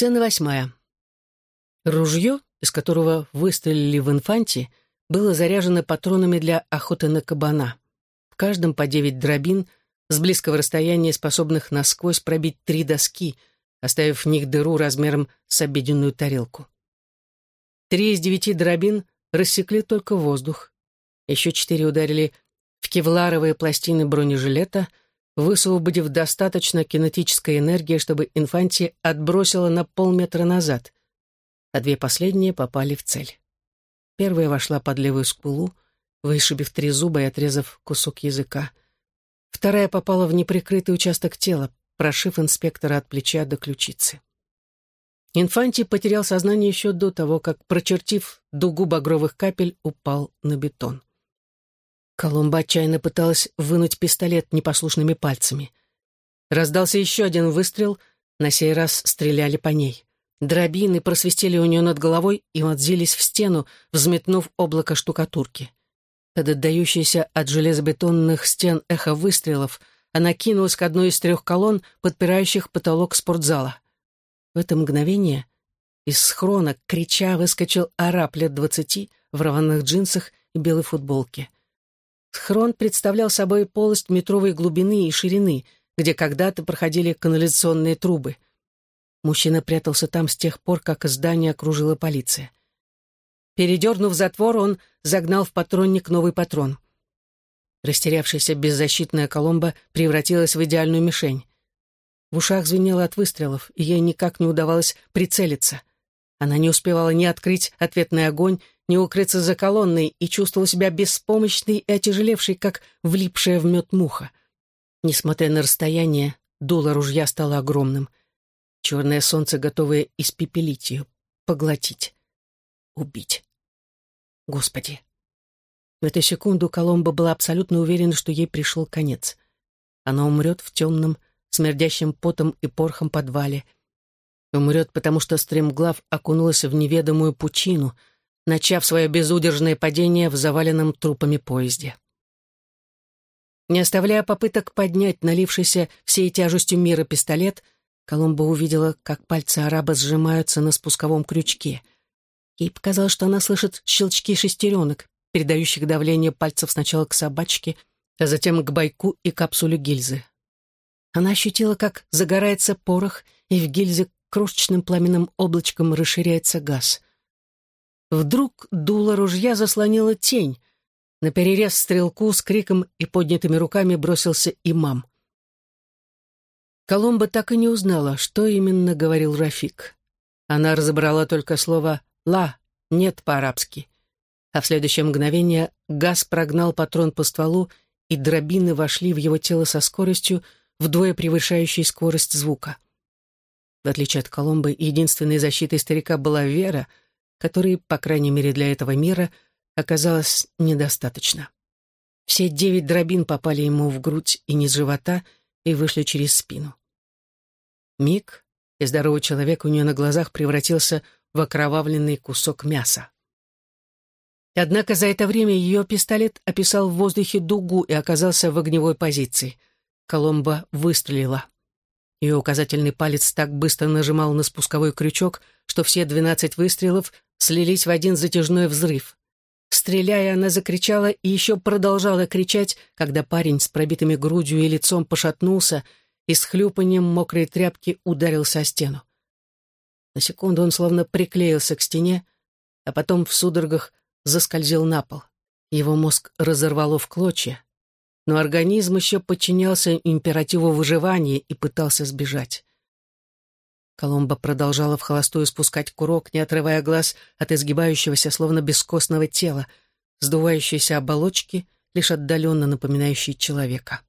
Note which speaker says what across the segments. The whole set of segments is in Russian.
Speaker 1: Сцена восьмая. Ружье, из которого выстрелили в инфанте, было заряжено патронами для охоты на кабана. В каждом по девять дробин, с близкого расстояния способных насквозь пробить три доски, оставив в них дыру размером с обеденную тарелку. Три из девяти дробин рассекли только воздух. Еще четыре ударили в кевларовые пластины бронежилета — высвободив достаточно кинетической энергии, чтобы инфанти отбросила на полметра назад, а две последние попали в цель. Первая вошла под левую скулу, вышибив три зуба и отрезав кусок языка. Вторая попала в неприкрытый участок тела, прошив инспектора от плеча до ключицы. Инфанти потерял сознание еще до того, как, прочертив дугу багровых капель, упал на бетон. Колумба отчаянно пыталась вынуть пистолет непослушными пальцами. Раздался еще один выстрел, на сей раз стреляли по ней. Дробины просвистели у нее над головой и вонзились в стену, взметнув облако штукатурки. Под отдающееся от железобетонных стен эхо выстрелов она кинулась к одной из трех колонн, подпирающих потолок спортзала. В это мгновение из схрона, крича, выскочил араб лет двадцати в рваных джинсах и белой футболке — Схрон представлял собой полость метровой глубины и ширины, где когда-то проходили канализационные трубы. Мужчина прятался там с тех пор, как здание окружила полиция. Передернув затвор, он загнал в патронник новый патрон. Растерявшаяся беззащитная Коломба превратилась в идеальную мишень. В ушах звенело от выстрелов, и ей никак не удавалось прицелиться. Она не успевала ни открыть ответный огонь, не укрыться за колонной и чувствовала себя беспомощной и отяжелевшей, как влипшая в мед муха. Несмотря на расстояние, дуло ружья стало огромным. Черное солнце, готовое испепелить ее, поглотить, убить. Господи! В эту секунду Коломба была абсолютно уверена, что ей пришел конец. Она умрет в темном, смердящем потом и порхом подвале. Умрет, потому что стремглав окунулась в неведомую пучину — начав свое безудержное падение в заваленном трупами поезде. Не оставляя попыток поднять налившийся всей тяжестью мира пистолет, Коломбо увидела, как пальцы араба сжимаются на спусковом крючке. Ей показалось, что она слышит щелчки шестеренок, передающих давление пальцев сначала к собачке, а затем к байку и капсуле гильзы. Она ощутила, как загорается порох, и в гильзе крошечным пламенным облачком расширяется газ. Вдруг дуло ружья заслонила тень. На перерез стрелку с криком и поднятыми руками бросился имам. Коломба так и не узнала, что именно говорил Рафик. Она разобрала только слово «ла», «нет» по-арабски. А в следующее мгновение газ прогнал патрон по стволу, и дробины вошли в его тело со скоростью, вдвое превышающей скорость звука. В отличие от Коломбы, единственной защитой старика была вера — которой, по крайней мере для этого мира, оказалось недостаточно. Все девять дробин попали ему в грудь и низ живота и вышли через спину. Миг, и здоровый человек у нее на глазах превратился в окровавленный кусок мяса. Однако за это время ее пистолет описал в воздухе дугу и оказался в огневой позиции. Коломба выстрелила. Ее указательный палец так быстро нажимал на спусковой крючок, что все двенадцать выстрелов слились в один затяжной взрыв. Стреляя, она закричала и еще продолжала кричать, когда парень с пробитыми грудью и лицом пошатнулся и с хлюпанием мокрой тряпки ударился о стену. На секунду он словно приклеился к стене, а потом в судорогах заскользил на пол. Его мозг разорвало в клочья, но организм еще подчинялся императиву выживания и пытался сбежать. Коломба продолжала в холостую спускать курок, не отрывая глаз от изгибающегося, словно бескостного тела, сдувающейся оболочки, лишь отдаленно напоминающей человека.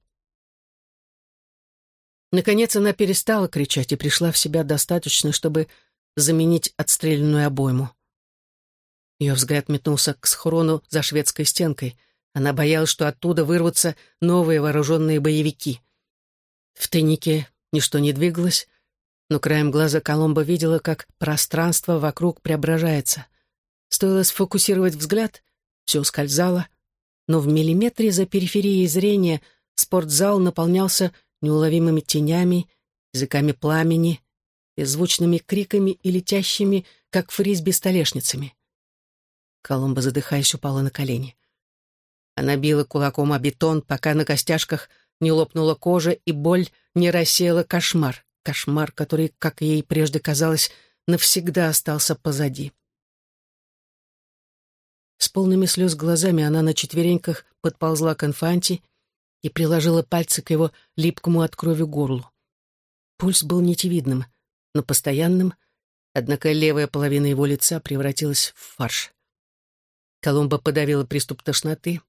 Speaker 1: Наконец она перестала кричать и пришла в себя достаточно, чтобы заменить отстрелянную обойму. Ее взгляд метнулся к схрону за шведской стенкой — она боялась, что оттуда вырвутся новые вооруженные боевики. В тайнике ничто не двигалось, но краем глаза Коломба видела, как пространство вокруг преображается. Стоило сфокусировать взгляд, все скользало, но в миллиметре за периферией зрения спортзал наполнялся неуловимыми тенями, языками пламени, беззвучными криками и летящими, как фрисби, столешницами. Коломба, задыхаясь, упала на колени. Она била кулаком о бетон, пока на костяшках не лопнула кожа и боль не рассеяла кошмар. Кошмар, который, как ей прежде казалось, навсегда остался позади. С полными слез глазами она на четвереньках подползла к инфанте и приложила пальцы к его липкому от крови горлу. Пульс был нитевидным, но постоянным, однако левая половина его лица превратилась в фарш. Коломба подавила приступ тошноты,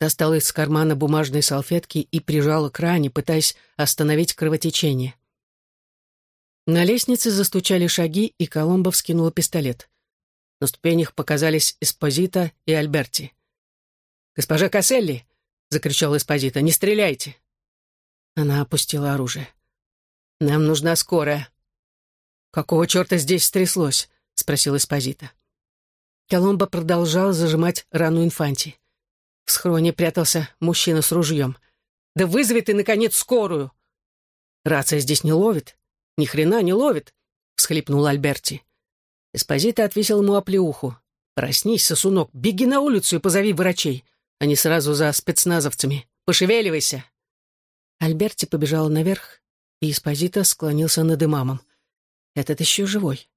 Speaker 1: достала из кармана бумажные салфетки и прижала к ране, пытаясь остановить кровотечение. На лестнице застучали шаги, и Коломба вскинула пистолет. На ступенях показались Эспозита и Альберти. «Госпожа Касселли!» — закричал Эспозита. «Не стреляйте!» Она опустила оружие. «Нам нужна скорая». «Какого черта здесь стряслось?» — спросил Эспозита. Коломбо продолжал зажимать рану инфанти. В схроне прятался мужчина с ружьем. «Да вызови ты, наконец, скорую!» «Рация здесь не ловит. Ни хрена не ловит!» — всхлипнул Альберти. Эспозита отвесил ему оплеуху. «Проснись, сосунок, беги на улицу и позови врачей, а не сразу за спецназовцами. Пошевеливайся!» Альберти побежал наверх, и Эспозита склонился над имамом. «Этот еще живой».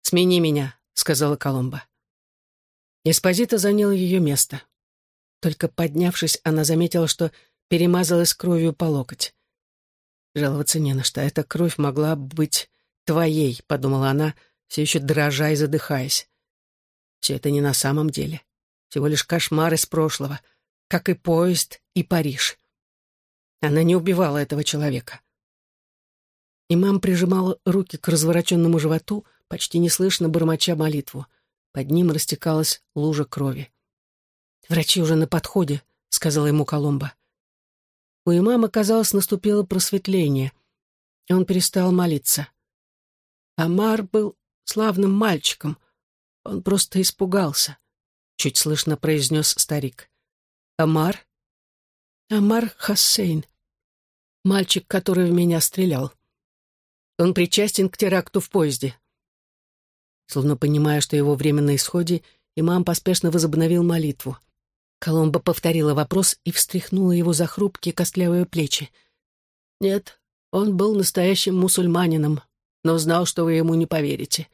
Speaker 1: «Смени меня», — сказала Коломба. Эспозита занял ее место. Только поднявшись, она заметила, что перемазалась кровью по локоть. «Жаловаться не на что. Эта кровь могла быть твоей», — подумала она, — все еще дрожа и задыхаясь. Все это не на самом деле. Всего лишь кошмар из прошлого, как и поезд, и Париж. Она не убивала этого человека. Имам прижимал руки к развороченному животу, почти неслышно бормоча молитву. Под ним растекалась лужа крови. «Врачи уже на подходе», — сказала ему Коломба. У имама, казалось, наступило просветление, и он перестал молиться. Амар был славным мальчиком. Он просто испугался», — чуть слышно произнес старик. «Амар?» «Амар Хассейн. Мальчик, который в меня стрелял. Он причастен к теракту в поезде». Словно понимая, что его время на исходе, имам поспешно возобновил молитву. Коломба повторила вопрос и встряхнула его за хрупкие костлявые плечи. «Нет, он был настоящим мусульманином, но знал, что вы ему не поверите,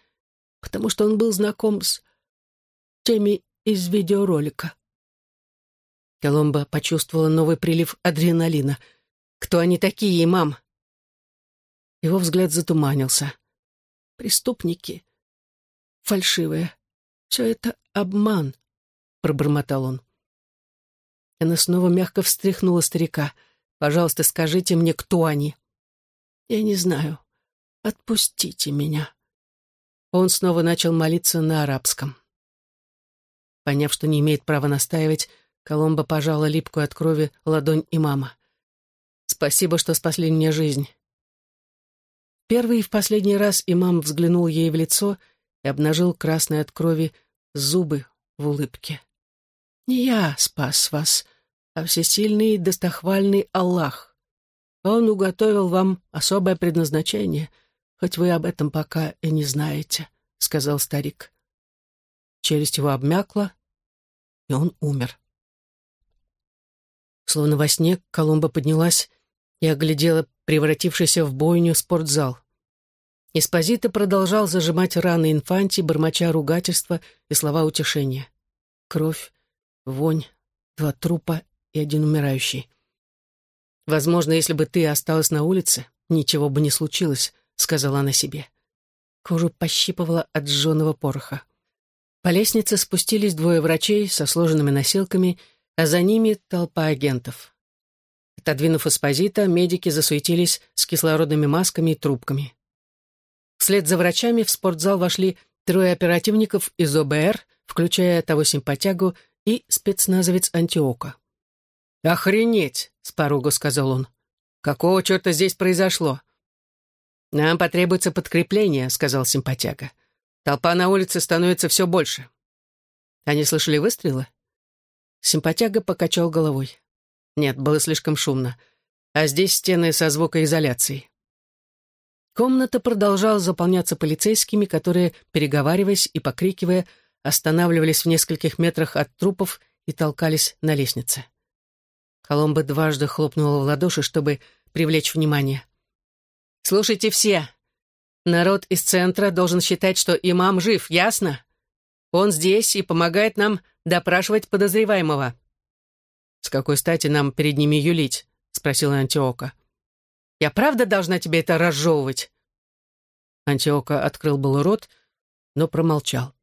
Speaker 1: потому что он был знаком с теми из видеоролика. Коломба почувствовала новый прилив адреналина. «Кто они такие, мам?» Его взгляд затуманился. «Преступники. Фальшивые. Все это обман», — пробормотал он. Она снова мягко встряхнула старика. «Пожалуйста, скажите мне, кто они?» «Я не знаю. Отпустите меня». Он снова начал молиться на арабском. Поняв, что не имеет права настаивать, Коломба пожала липкую от крови ладонь имама. «Спасибо, что спасли мне жизнь». Первый и в последний раз имам взглянул ей в лицо и обнажил красные от крови зубы в улыбке. «Не я спас вас, а всесильный и достохвальный Аллах. Он уготовил вам особое предназначение — хоть вы об этом пока и не знаете», — сказал старик. Челюсть его обмякла, и он умер. Словно во сне Коломба поднялась и оглядела превратившийся в бойню спортзал. Эспозито продолжал зажимать раны инфанти, бормоча ругательства и слова утешения. Кровь, вонь, два трупа и один умирающий. Возможно, если бы ты осталась на улице, ничего бы не случилось, сказала она себе. Кожу пощипывала от сжженного пороха. По лестнице спустились двое врачей со сложенными носилками, а за ними толпа агентов. Отодвинув эспозита, медики засуетились с кислородными масками и трубками. Вслед за врачами в спортзал вошли трое оперативников из ОБР, включая того симпатягу и спецназовец Антиока. «Охренеть!» — с порога сказал он. «Какого черта здесь произошло? «Нам потребуется подкрепление», — сказал симпатяга. «Толпа на улице становится все больше». «Они слышали выстрелы?» Симпатяга покачал головой. «Нет, было слишком шумно. А здесь стены со звукоизоляцией». Комната продолжала заполняться полицейскими, которые, переговариваясь и покрикивая, останавливались в нескольких метрах от трупов и толкались на лестнице. Коломба дважды хлопнула в ладоши, чтобы привлечь внимание. «Слушайте все! Народ из центра должен считать, что имам жив, ясно? Он здесь и помогает нам допрашивать подозреваемого». «С какой стати нам перед ними юлить?» — спросила Антиока. «Я правда должна тебе это разжевывать?» Антиока открыл был рот, но промолчал.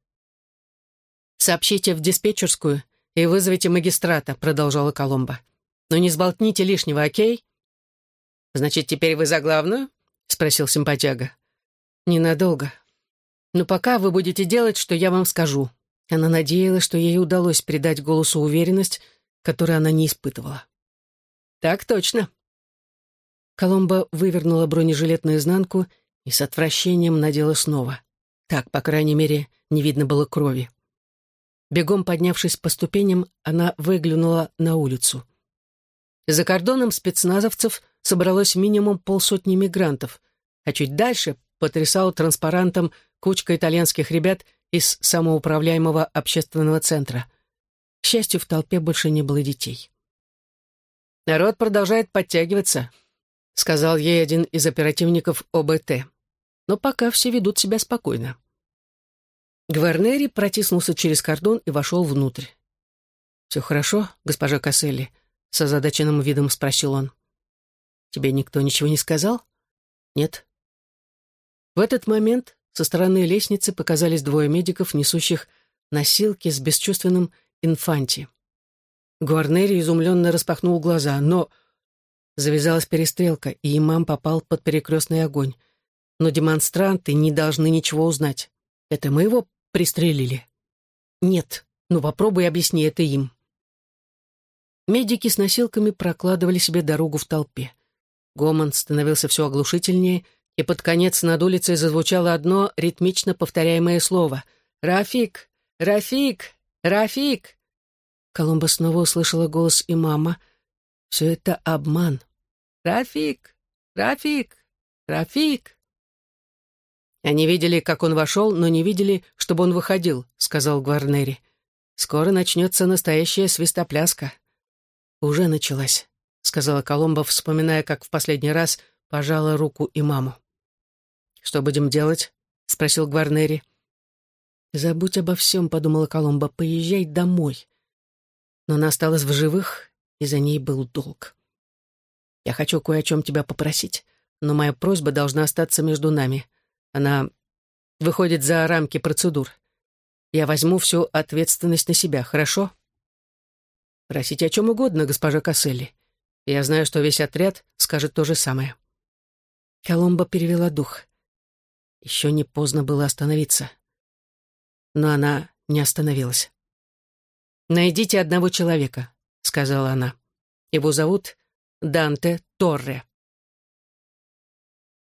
Speaker 1: «Сообщите в диспетчерскую и вызовите магистрата», — продолжала Коломба. «Но не сболтните лишнего, окей?» «Значит, теперь вы за главную?» — спросил симпатяга. «Ненадолго. Но пока вы будете делать, что я вам скажу». Она надеялась, что ей удалось придать голосу уверенность, которую она не испытывала. «Так точно». Коломба вывернула бронежилет наизнанку и с отвращением надела снова. Так, по крайней мере, не видно было крови. Бегом поднявшись по ступеням, она выглянула на улицу. За кордоном спецназовцев собралось минимум полсотни мигрантов, а чуть дальше потрясал транспарантом кучка итальянских ребят из самоуправляемого общественного центра. К счастью, в толпе больше не было детей. «Народ продолжает подтягиваться», — сказал ей один из оперативников ОБТ. «Но пока все ведут себя спокойно». Гварнери протиснулся через кордон и вошел внутрь. «Все хорошо, госпожа Касселли?» — с озадаченным видом спросил он. «Тебе никто ничего не сказал?» «Нет». В этот момент со стороны лестницы показались двое медиков, несущих носилки с бесчувственным инфанти. Гуарнери изумленно распахнул глаза, но... Завязалась перестрелка, и имам попал под перекрестный огонь. Но демонстранты не должны ничего узнать. Это мы его пристрелили? Нет, ну попробуй объясни это им. Медики с носилками прокладывали себе дорогу в толпе. Гомон становился все оглушительнее, и под конец над улицей зазвучало одно ритмично повторяемое слово «Рафик! Рафик! Рафик!» Коломба снова услышала голос имама. «Все это обман. Рафик! Рафик! Рафик!» «Они видели, как он вошел, но не видели, чтобы он выходил», — сказал Гварнери. «Скоро начнется настоящая свистопляска». «Уже началась», — сказала Коломба, вспоминая, как в последний раз пожала руку имаму. «Что будем делать?» — спросил Гварнери. «Забудь обо всем», — подумала Коломба, — «поезжай домой». Но она осталась в живых, и за ней был долг. «Я хочу кое о чем тебя попросить, но моя просьба должна остаться между нами. Она выходит за рамки процедур. Я возьму всю ответственность на себя, хорошо? Просите о чем угодно, госпожа Касселли. Я знаю, что весь отряд скажет то же самое. Коломба перевела дух. Еще не поздно было остановиться. Но она не остановилась. «Найдите одного человека», — сказала она. «Его зовут Данте Торре».